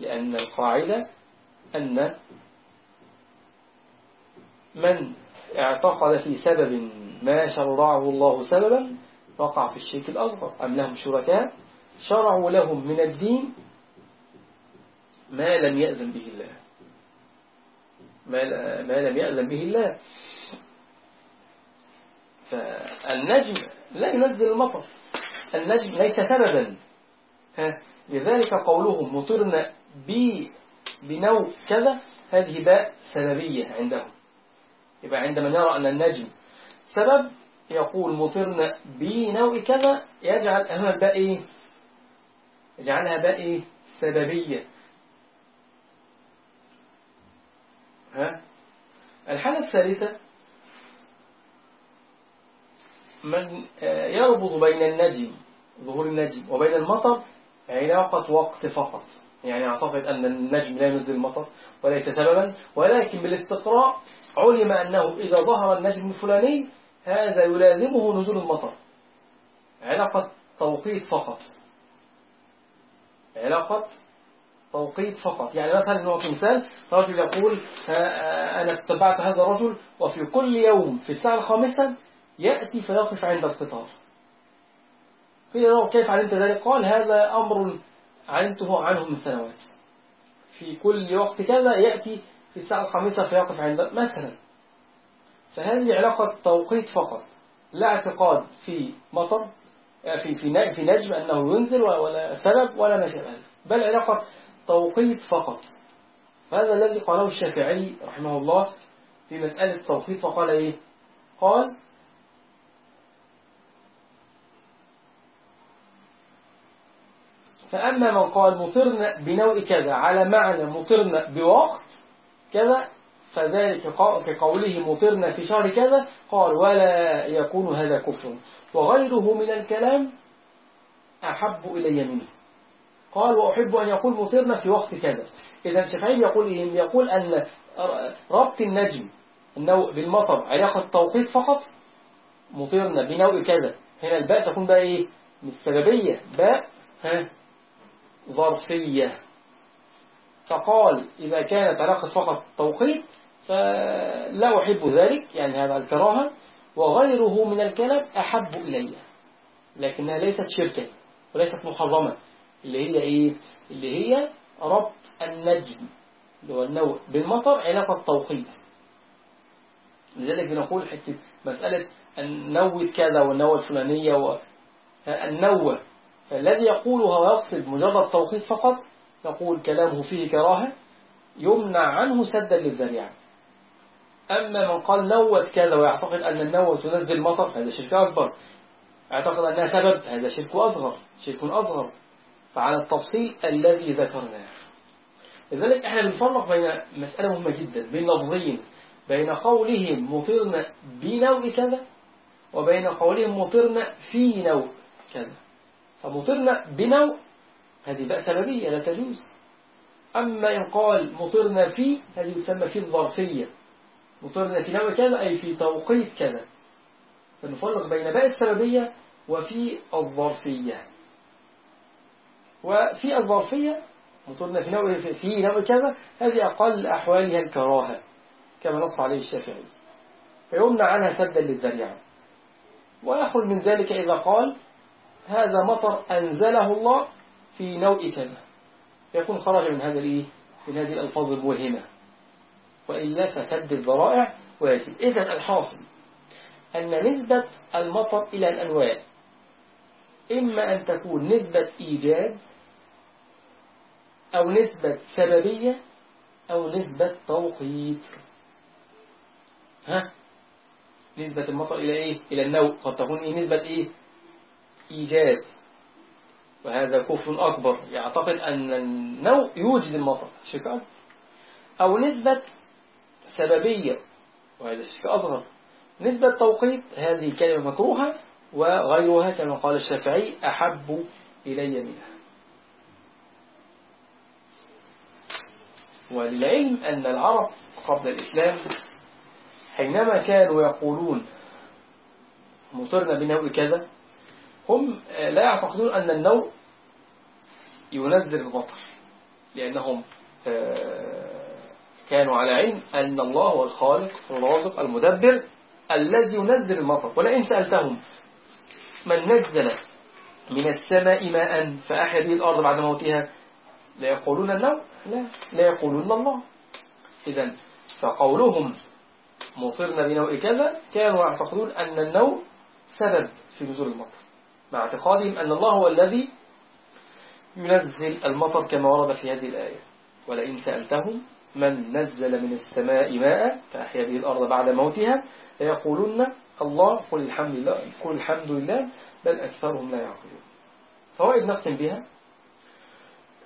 [SPEAKER 1] لأن القاعدة أن من اعتقد في سبب ما شرعه الله سببا وقع في الشرك الأصغر. أم لهم شركاء؟ شرعوا لهم من الدين ما لم يأذن به الله. ما لم يأذن به الله. فالنجم لا ينزل المطر. النجم ليس سببا. ها؟ لذلك قولهم مطرنا بنوع كذا هذه باء سببية عندهم. يبقى عندما نرى أن النجم سبب يقول مطرنا بنوع كذا يجعل أهم الباء إيه؟ يجعلها باء إيه؟ سببية. ها؟ الحالة الثالثة. من آه، يربط بين النجم ظهور النجم وبين المطر علاقة وقت فقط. يعني أعتقد أن النجم لا ينزل المطر وليس سببا ولكن بالاستقراء علم أنه إذا ظهر النجم الفلاني هذا يلازمه نزول المطر. علاقة توقيت فقط. علاقة توقيت فقط. يعني مثلا نعطي مثال رجل يقول أنا اتبعت هذا الرجل وفي كل يوم في الساعة الخامسة يأتي فيقف عند القطار. قيل له كيف علمت ذلك؟ قال هذا أمر علمته عنه من سنوات. في كل وقت كذا يأتي في الساعة الخامسة فيقف عند مثلا. فهذه علاقة توقيت فقط. لا اعتقاد في مطر في في في نجم أنه ينزل ولا سبب ولا ما شابه بل علاقة توقيت فقط. هذا الذي قاله الشافعي رحمه الله في مسألة التوقيت فقال إيه؟ قال فأما من قال مطرنا بنوع كذا على معنى مطرنا بوقت كذا فذلك كقوله مطرنا في شهر كذا قال ولا يكون هذا كفر. وغيره من الكلام أحب إلي منه. قال وأحب أن يقول مطرنا في وقت كذا. إذا الشافعي يقول إيه؟ يقول أن ربط النجم النوع بالمطر علاقة توقيت فقط مطرنا بنوع كذا. هنا الباء تكون بقى إيه؟ مستجابية باء ها؟ ظرفية. فقال إذا كانت علاقة فقط توقيت فلا أحب ذلك يعني هذا الكراهة. وغيره من الكلام أحب إلي لكنها ليست شركة وليست محرمة. اللي هي إيه؟ اللي هي ربط النجم اللي هو النوع بالمطر علاقة توقيت. لذلك بنقول حتة مسألة النوة كذا والنوة الفلانية والنوة فالذي يقولها ويقصد مجرد توقيت فقط نقول كلامه فيه كراهة يمنع عنه سدا للذريعة. أما من قال نوت كذا ويعتقد أن النوة تنزل مطر هذا شرك أكبر. أعتقد أنها سبب هذا شرك أصغر شرك أصغر. فعلى التفصيل الذي ذكرناه. لذلك إحنا بنفرق بين مسألة مهمة جدا بين لفظين بين قولهم مطرنا بنوع كذا وبين قولهم مطرنا في نوع كذا. فمطرنا بنوع هذه بقى سببية لا تجوز. أما إن قال مطرنا في هذه يسمى في الظرفية. مطرنا في نوع كذا أي في توقيت كذا. فنفرق بين باء السببية وفي الظرفية. وفي الظرفية مطرنا في نوع في نوع كذا هذه أقل أحوالها الكراهة كما نص عليه الشافعي. فيمنع عنها سدا للذريعة. ويخرج من ذلك إذا قال هذا مطر أنزله الله في نوع كذا. يكون خرج من هذا الإيه؟ من هذه الألفاظ الموهمة وإلا فسد الذرائع واجب إذا الحاصل أن نسبة المطر إلى الأنواع إما أن تكون نسبة إيجاد أو نسبة سببية أو نسبة توقيت. ها؟ نسبة المطر إلى إيه؟ إلى النوع. قد تكون إيه؟ نسبة إيه؟ إيجاد. وهذا كفر أكبر. يعتقد أن النوع يوجد المطر. شرك أو نسبة سببية. وهذا شرك أصغر. نسبة توقيت. هذه كلمة مكروهة. وغيرها كما قال الشافعي أحب إلي منها. وللعلم أن العرب قبل الإسلام حينما كانوا يقولون مطرنا بنوع كذا هم لا يعتقدون أن النوع ينزل المطر لأنهم آه، كانوا على علم أن الله هو الخالق الرازق المدبر الذي ينزل المطر ولئن سألتهم من نزل من السماء ماء فأحيا به الأرض بعد موتها. لا يقولون النوع لا لا يقولون الله. إذا فقولهم مطرنا بنوع كذا كانوا يعتقدون أن النوع سبب في نزول المطر. مع اعتقادهم أن الله هو الذي ينزل المطر كما ورد في هذه الآية. ولئن سألتهم من نزل من السماء ماء فأحيا به الأرض بعد موتها ليقولن الله قل الحمد لله قل الحمد لله بل أكثرهم لا يعقلون. فوائد نختم بها.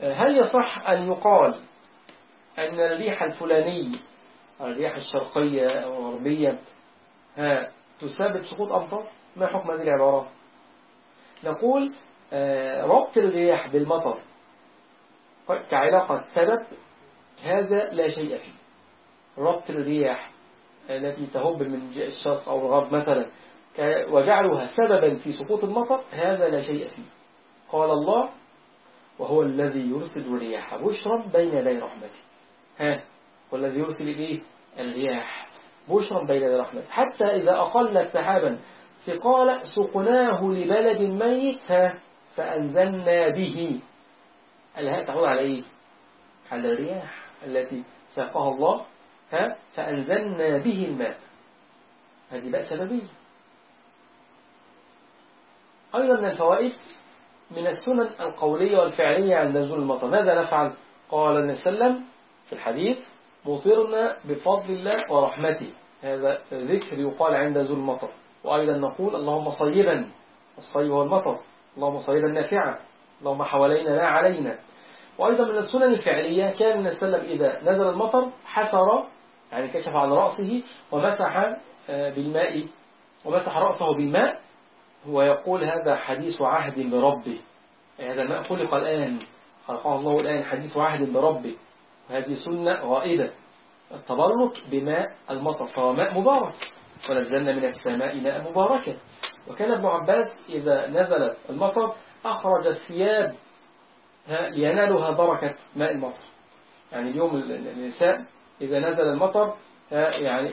[SPEAKER 1] هل يصح أن يقال أن الريح الفلاني الريح الشرقية أو الغربية ها تسبب سقوط أمطار؟ ما حكم هذه العبارة؟ نقول آه، ربط الرياح بالمطر كعلاقة سبب هذا لا شيء فيه. ربط الرياح التي تهب من الشرق أو الغرب مثلا وجعلها سببا في سقوط المطر هذا لا شيء فيه. قال الله وهو الذي يرسل الرياح بشرا بين يدي رحمته. ها والذي يرسل إيه؟ الرياح بشرا بين يدي رحمته. حتى إذا أقلت سحابا ثقال سقناه لبلد ميت ها فأنزلنا به. الهاء تعود على إيه؟ على الرياح التي ساقها الله. ها؟ فأنزلنا به الماء. هذه بقى سببية أيضا من الفوائد من السنن القولية والفعلية عند نزول المطر. ماذا نفعل؟ قال النبي صلى الله عليه وسلم في الحديث مطرنا بفضل الله ورحمته. هذا ذكر يقال عند نزول المطر. وأيضا نقول اللهم صيبا. الصيب هو المطر. اللهم صيبا نافعا. اللهم حوالينا لا علينا. وأيضا من السنن الفعلية كان النبي صلى الله عليه وسلم إذا نزل المطر حسر يعني كشف عن رأسه ومسح آه، بالماء ومسح رأسه بالماء هو يقول هذا حديث عهد بربه. هذا الماء خلق الآن خلقه الله الآن حديث عهد بربه. وهذه سنة غائبة. التبرك بماء المطر فهو ماء مبارك. ونزلنا من السماء ماء مباركة. وكان ابن عباس إذا نزل المطر أخرج الثياب لينالها بركة ماء المطر. يعني اليوم النساء إذا نزل المطر يعني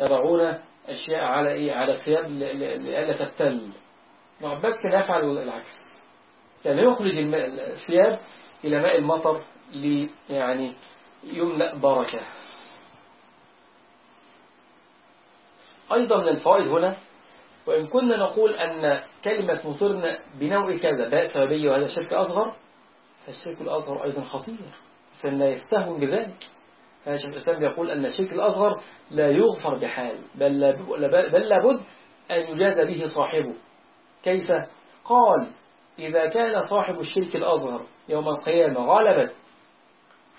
[SPEAKER 1] يضعون أشياء على إيه؟ على الثياب لألا تبتل. ابن عباس كان يفعل العكس. كان يخرج الثياب إلى ماء المطر لي يعني يملأ بركة. أيضا من الفوائد هنا وإن كنا نقول أن كلمة مطرنا بنوع كذا باء سببية وهذا شرك أصغر فالشرك الأصغر أيضا خطير. لا يستهون بذلك. الشيخ الإسلام يقول أن الشرك الأصغر لا يغفر بحال بل, بل لابد أن يجاز به صاحبه. كيف؟ قال إذا كان صاحب الشرك الأصغر يوم القيامة غلبت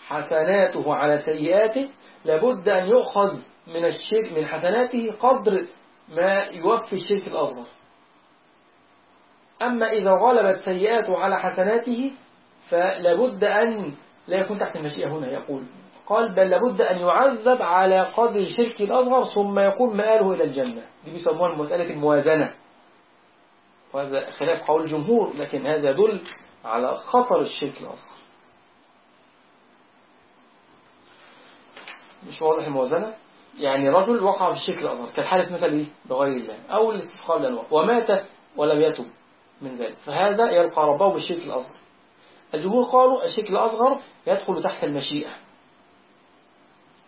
[SPEAKER 1] حسناته على سيئاته لابد أن يؤخذ من الشرك من حسناته قدر ما يوفي الشرك الأصغر. أما إذا غلبت سيئاته على حسناته فلابد أن لا يكون تحت المشيئة هنا يقول. قال بل لابد أن يعذب على قدر الشرك الأصغر ثم يكون مآله إلى الجنة. دي بيسموها مسألة الموازنة. وهذا خلاف قول الجمهور لكن هذا يدل على خطر الشرك الأصغر. مش واضح الموازنة؟ يعني رجل وقع في الشرك الأصغر كالحالة مثل إيه؟ بغير الله. أو الاستسقاء للأنواع ومات ولم يتب من ذلك. فهذا يلقى ربه بالشرك الأصغر. الجمهور قالوا الشرك الأصغر يدخل تحت المشيئة.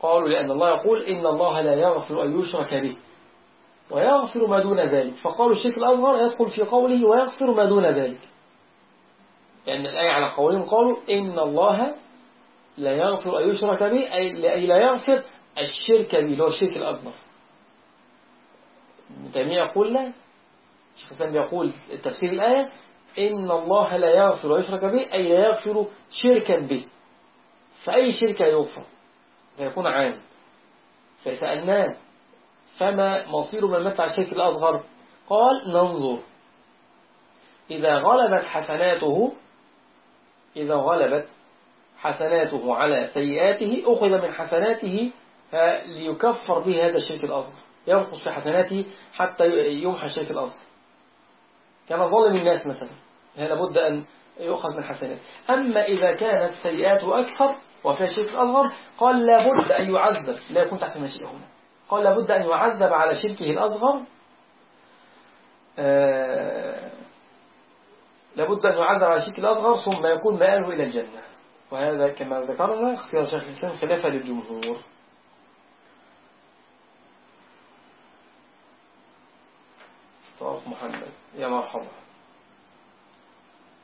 [SPEAKER 1] قالوا لأن الله يقول إن الله لا يغفر أن يشرك به. ويغفر ما دون ذلك. فقالوا الشرك الأصغر يدخل في قوله ويغفر ما دون ذلك. لأن الآية على قولهم قالوا إن الله لا يغفر أن يشرك به أي لا يغفر الشرك به اللي هو الشرك الأكبر. ابن يقول لا. الشيخ الإسلام يقول تفسير الآية إن الله لا يغفر ويشرك به أي لا يغفر شركا به. فأي شركة يغفر؟ فيكون عام فسألناه فما مصير من مات على الشرك الأصغر؟ قال ننظر. إذا غلبت حسناته إذا غلبت حسناته على سيئاته أخذ من حسناته ليكفر به هذا الشرك الأصغر. ينقص في حسناته حتى يمحى الشرك الأصغر. كان ظالم الناس مثلا هذا بد أن يؤخذ من حسناته. أما إذا كانت سيئاته أكثر وفيها شرك أصغر قال لابد أن يعذب لا يكون تحت المشيئة هنا. قال لابد أن يعذب على شركه الأصغر آه لابد أن يعذب على شركه الأصغر ثم يكون مآله إلى الجنة. وهذا كما ذكرنا اختيار شيخ الإسلام خلافة للجمهور. طارق محمد يا مرحبا.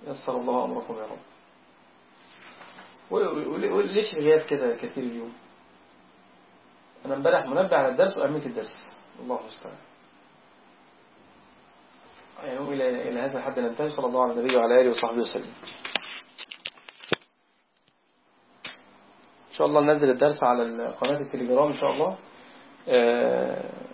[SPEAKER 1] يسر الله أمركم يا رب. وليش غياب كده كثير اليوم؟ أنا امبارح منبه على الدرس وأهمية الدرس. الله المستعان. يعني إلى إلى هذا الحد ننتهي. صلى الله على النبي وعلى آله وصحبه وسلم. إن شاء الله ننزل الدرس على قناة التليجرام إن شاء الله. آه